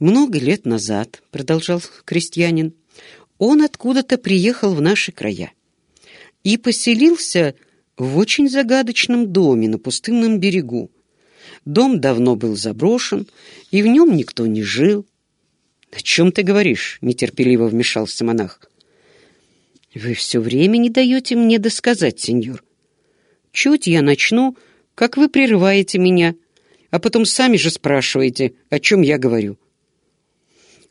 Много лет назад, продолжал крестьянин, он откуда-то приехал в наши края и поселился в очень загадочном доме на пустынном берегу. Дом давно был заброшен, и в нем никто не жил. «О чем ты говоришь?» — нетерпеливо вмешался монах. «Вы все время не даете мне досказать, сеньор. Чуть я начну, как вы прерываете меня, а потом сами же спрашиваете, о чем я говорю.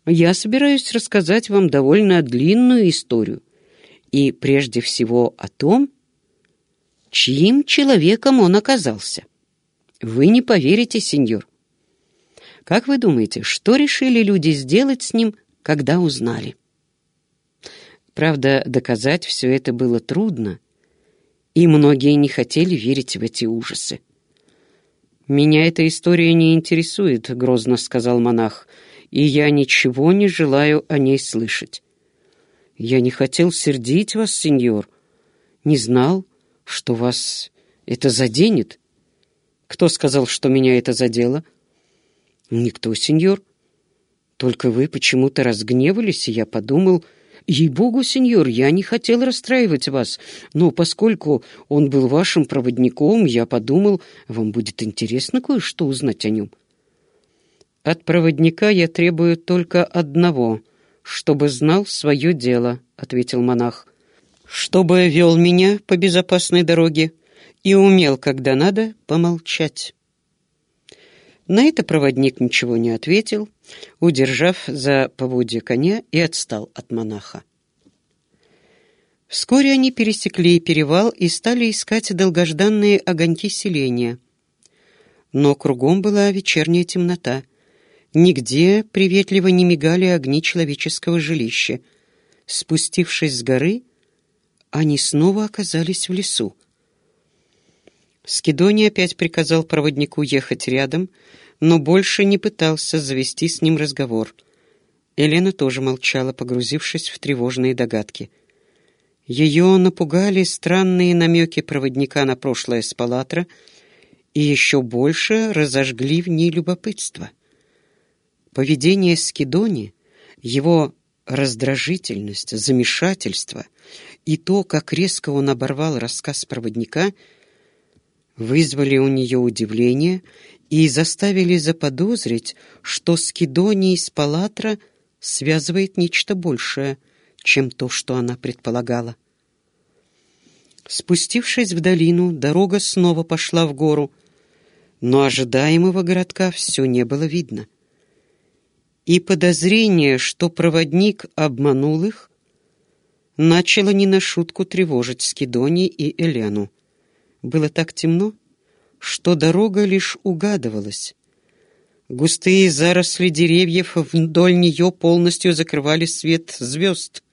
Я собираюсь рассказать вам довольно длинную историю, и прежде всего о том, чьим человеком он оказался. Вы не поверите, сеньор. Как вы думаете, что решили люди сделать с ним, когда узнали? Правда, доказать все это было трудно, и многие не хотели верить в эти ужасы. «Меня эта история не интересует», — грозно сказал монах, «и я ничего не желаю о ней слышать». «Я не хотел сердить вас, сеньор. Не знал, что вас это заденет». «Кто сказал, что меня это задело?» «Никто, сеньор. Только вы почему-то разгневались, и я подумал, Ей-богу, сеньор, я не хотел расстраивать вас, но поскольку он был вашим проводником, я подумал, вам будет интересно кое-что узнать о нем. От проводника я требую только одного, чтобы знал свое дело, — ответил монах, — чтобы вел меня по безопасной дороге и умел, когда надо, помолчать. На это проводник ничего не ответил, удержав за поводья коня и отстал от монаха. Вскоре они пересекли перевал и стали искать долгожданные огоньки селения. Но кругом была вечерняя темнота. Нигде приветливо не мигали огни человеческого жилища. Спустившись с горы, они снова оказались в лесу. Скидоний опять приказал проводнику ехать рядом, но больше не пытался завести с ним разговор. Елена тоже молчала, погрузившись в тревожные догадки. Ее напугали странные намеки проводника на прошлое Спалатра и еще больше разожгли в ней любопытство. Поведение Скидони, его раздражительность, замешательство и то, как резко он оборвал рассказ проводника — вызвали у нее удивление и заставили заподозрить, что Скидоний с Палатра связывает нечто большее, чем то, что она предполагала. Спустившись в долину, дорога снова пошла в гору, но ожидаемого городка все не было видно. И подозрение, что проводник обманул их, начало не на шутку тревожить Скидони и Элену. Было так темно, что дорога лишь угадывалась. Густые заросли деревьев вдоль нее полностью закрывали свет звезд.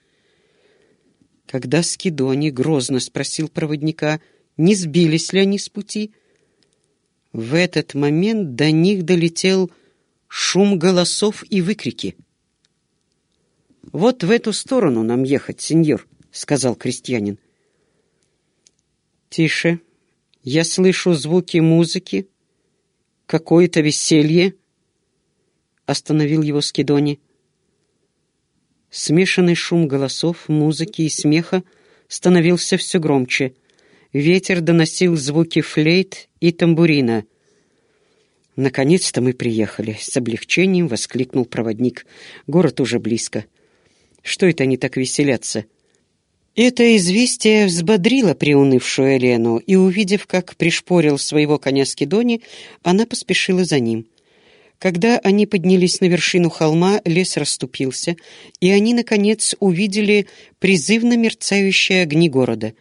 Когда Скидони грозно спросил проводника, не сбились ли они с пути, в этот момент до них долетел шум голосов и выкрики. «Вот в эту сторону нам ехать, сеньор», — сказал крестьянин. «Тише», я слышу звуки музыки, какое-то веселье. Остановил его Скидони. Смешанный шум голосов, музыки и смеха становился все громче. Ветер доносил звуки флейт и тамбурина. «Наконец-то мы приехали!» — с облегчением воскликнул проводник. «Город уже близко. Что это они так веселятся?» Это известие взбодрило приунывшую Елену, и, увидев, как пришпорил своего коня Скидони, она поспешила за ним. Когда они поднялись на вершину холма, лес расступился, и они, наконец, увидели призывно мерцающие огни города.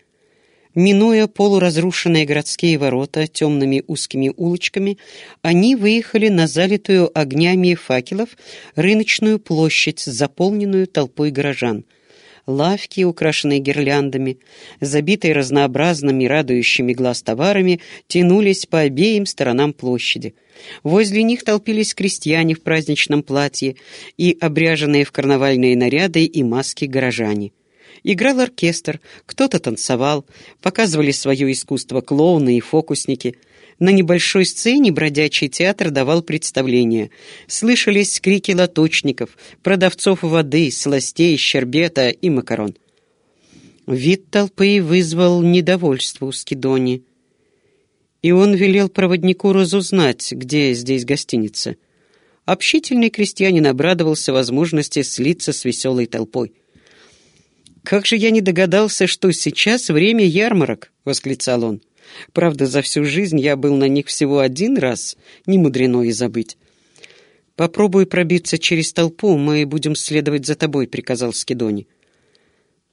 Минуя полуразрушенные городские ворота темными узкими улочками, они выехали на залитую огнями факелов рыночную площадь, заполненную толпой горожан — Лавки, украшенные гирляндами, забитые разнообразными радующими глаз товарами, тянулись по обеим сторонам площади. Возле них толпились крестьяне в праздничном платье и обряженные в карнавальные наряды и маски горожане. Играл оркестр, кто-то танцевал, показывали свое искусство клоуны и фокусники. На небольшой сцене бродячий театр давал представление. Слышались крики лоточников, продавцов воды, сластей, щербета и макарон. Вид толпы вызвал недовольство у Скидони. И он велел проводнику разузнать, где здесь гостиница. Общительный крестьянин обрадовался возможности слиться с веселой толпой. «Как же я не догадался, что сейчас время ярмарок!» — восклицал он. Правда, за всю жизнь я был на них всего один раз, не мудрено и забыть. «Попробуй пробиться через толпу, мы будем следовать за тобой», — приказал Скидони.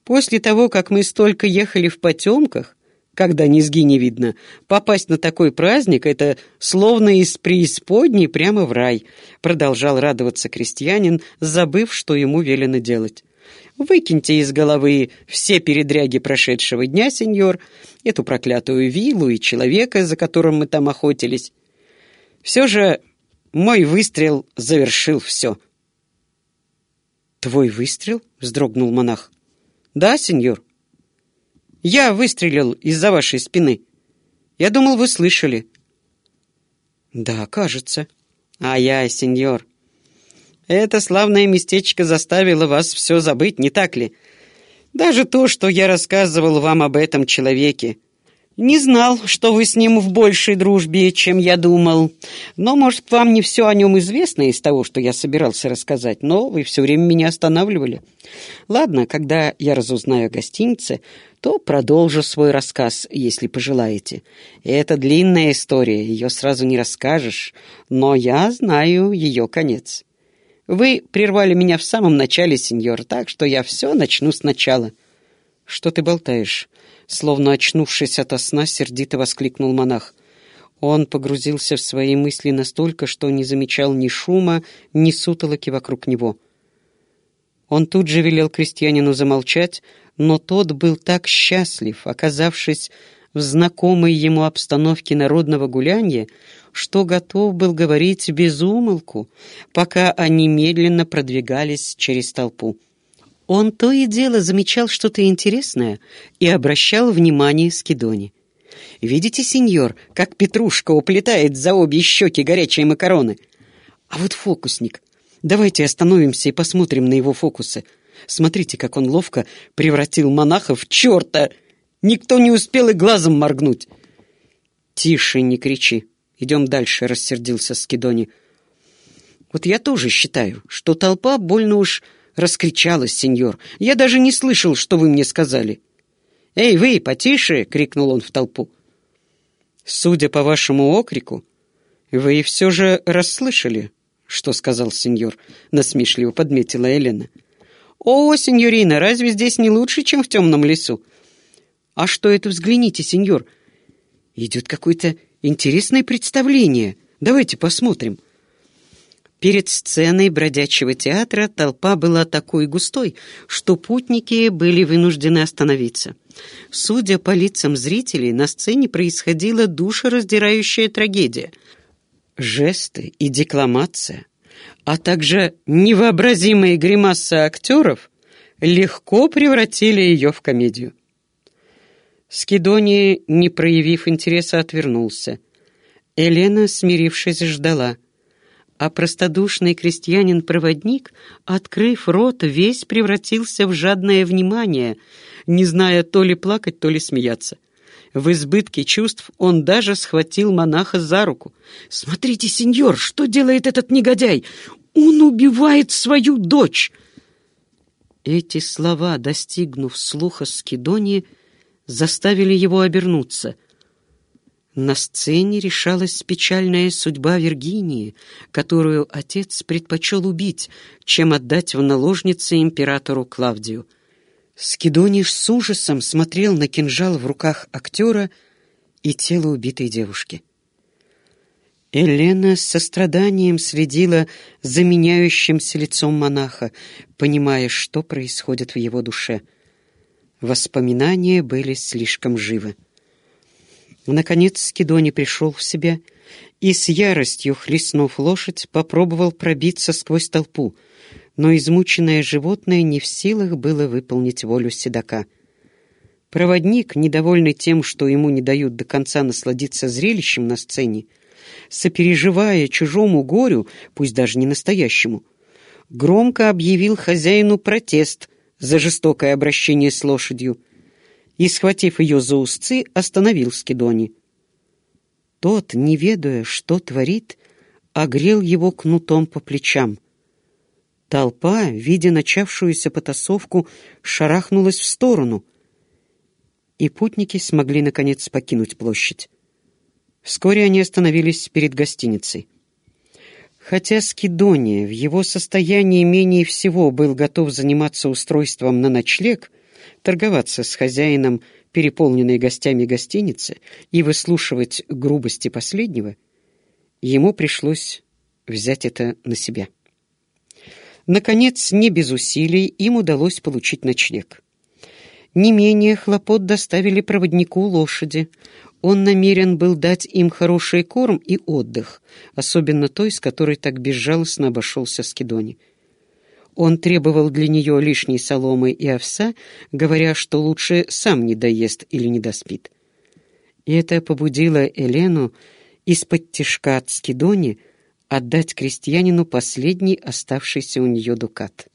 После того, как мы столько ехали в потемках, когда низги не видно, попасть на такой праздник — это словно из преисподней прямо в рай, продолжал радоваться крестьянин, забыв, что ему велено делать. Выкиньте из головы все передряги прошедшего дня, сеньор, эту проклятую виллу и человека, за которым мы там охотились. Все же мой выстрел завершил все. «Твой выстрел?» — вздрогнул монах. «Да, сеньор. Я выстрелил из-за вашей спины. Я думал, вы слышали». «Да, кажется». «А я, сеньор, это славное местечко заставило вас все забыть, не так ли? Даже то, что я рассказывал вам об этом человеке. Не знал, что вы с ним в большей дружбе, чем я думал. Но, может, вам не все о нем известно из того, что я собирался рассказать, но вы все время меня останавливали. Ладно, когда я разузнаю о гостинице, то продолжу свой рассказ, если пожелаете. Это длинная история, ее сразу не расскажешь, но я знаю ее конец. Вы прервали меня в самом начале, сеньор, так что я все начну сначала». «Что ты болтаешь?» Словно очнувшись ото сна, сердито воскликнул монах. Он погрузился в свои мысли настолько, что не замечал ни шума, ни сутолоки вокруг него. Он тут же велел крестьянину замолчать, но тот был так счастлив, оказавшись в знакомой ему обстановке народного гулянья, что готов был говорить без умолку, пока они медленно продвигались через толпу. Он то и дело замечал что-то интересное и обращал внимание Скидони. «Видите, сеньор, как Петрушка уплетает за обе щеки горячие макароны? А вот фокусник. Давайте остановимся и посмотрим на его фокусы. Смотрите, как он ловко превратил монаха в черта!» Никто не успел и глазом моргнуть. «Тише, не кричи. Идем дальше», — рассердился Скидони. «Вот я тоже считаю, что толпа больно уж раскричалась, сеньор. Я даже не слышал, что вы мне сказали». «Эй, вы, потише!» — крикнул он в толпу. «Судя по вашему окрику, вы все же расслышали, что сказал сеньор», — насмешливо подметила Елена. «О, сеньорина, разве здесь не лучше, чем в темном лесу? «А что это, взгляните, сеньор? Идет какое-то интересное представление. Давайте посмотрим». Перед сценой бродячего театра толпа была такой густой, что путники были вынуждены остановиться. Судя по лицам зрителей, на сцене происходила душераздирающая трагедия. Жесты и декламация, а также невообразимые гримасы актеров легко превратили ее в комедию. Скидони, не проявив интереса, отвернулся. Елена, смирившись, ждала. А простодушный крестьянин-проводник, открыв рот, весь превратился в жадное внимание, не зная то ли плакать, то ли смеяться. В избытке чувств он даже схватил монаха за руку. «Смотрите, сеньор, что делает этот негодяй? Он убивает свою дочь!» Эти слова, достигнув слуха Скидонии, заставили его обернуться. На сцене решалась печальная судьба Виргинии, которую отец предпочел убить, чем отдать в наложницы императору Клавдию. Скидоний с ужасом смотрел на кинжал в руках актера и тело убитой девушки. Елена с состраданием следила за меняющимся лицом монаха, понимая, что происходит в его душе — Воспоминания были слишком живы. Наконец Скидони пришел в себя и с яростью, хлестнув лошадь, попробовал пробиться сквозь толпу, но измученное животное не в силах было выполнить волю седока. Проводник, недовольный тем, что ему не дают до конца насладиться зрелищем на сцене, сопереживая чужому горю, пусть даже не настоящему, громко объявил хозяину протест за жестокое обращение с лошадью и, схватив ее за узцы, остановил Скидони. Тот, не ведая, что творит, огрел его кнутом по плечам. Толпа, видя начавшуюся потасовку, шарахнулась в сторону, и путники смогли, наконец, покинуть площадь. Вскоре они остановились перед гостиницей. Хотя Скидония в его состоянии менее всего был готов заниматься устройством на ночлег, торговаться с хозяином переполненной гостями гостиницы и выслушивать грубости последнего, ему пришлось взять это на себя. Наконец, не без усилий, им удалось получить ночлег. Не менее хлопот доставили проводнику лошади. Он намерен был дать им хороший корм и отдых, особенно той, с которой так безжалостно обошелся Скидони. Он требовал для нее лишней соломы и овса, говоря, что лучше сам не доест или не доспит. И это побудило Елену из-под тишка от Скидони отдать крестьянину последний оставшийся у нее дукат.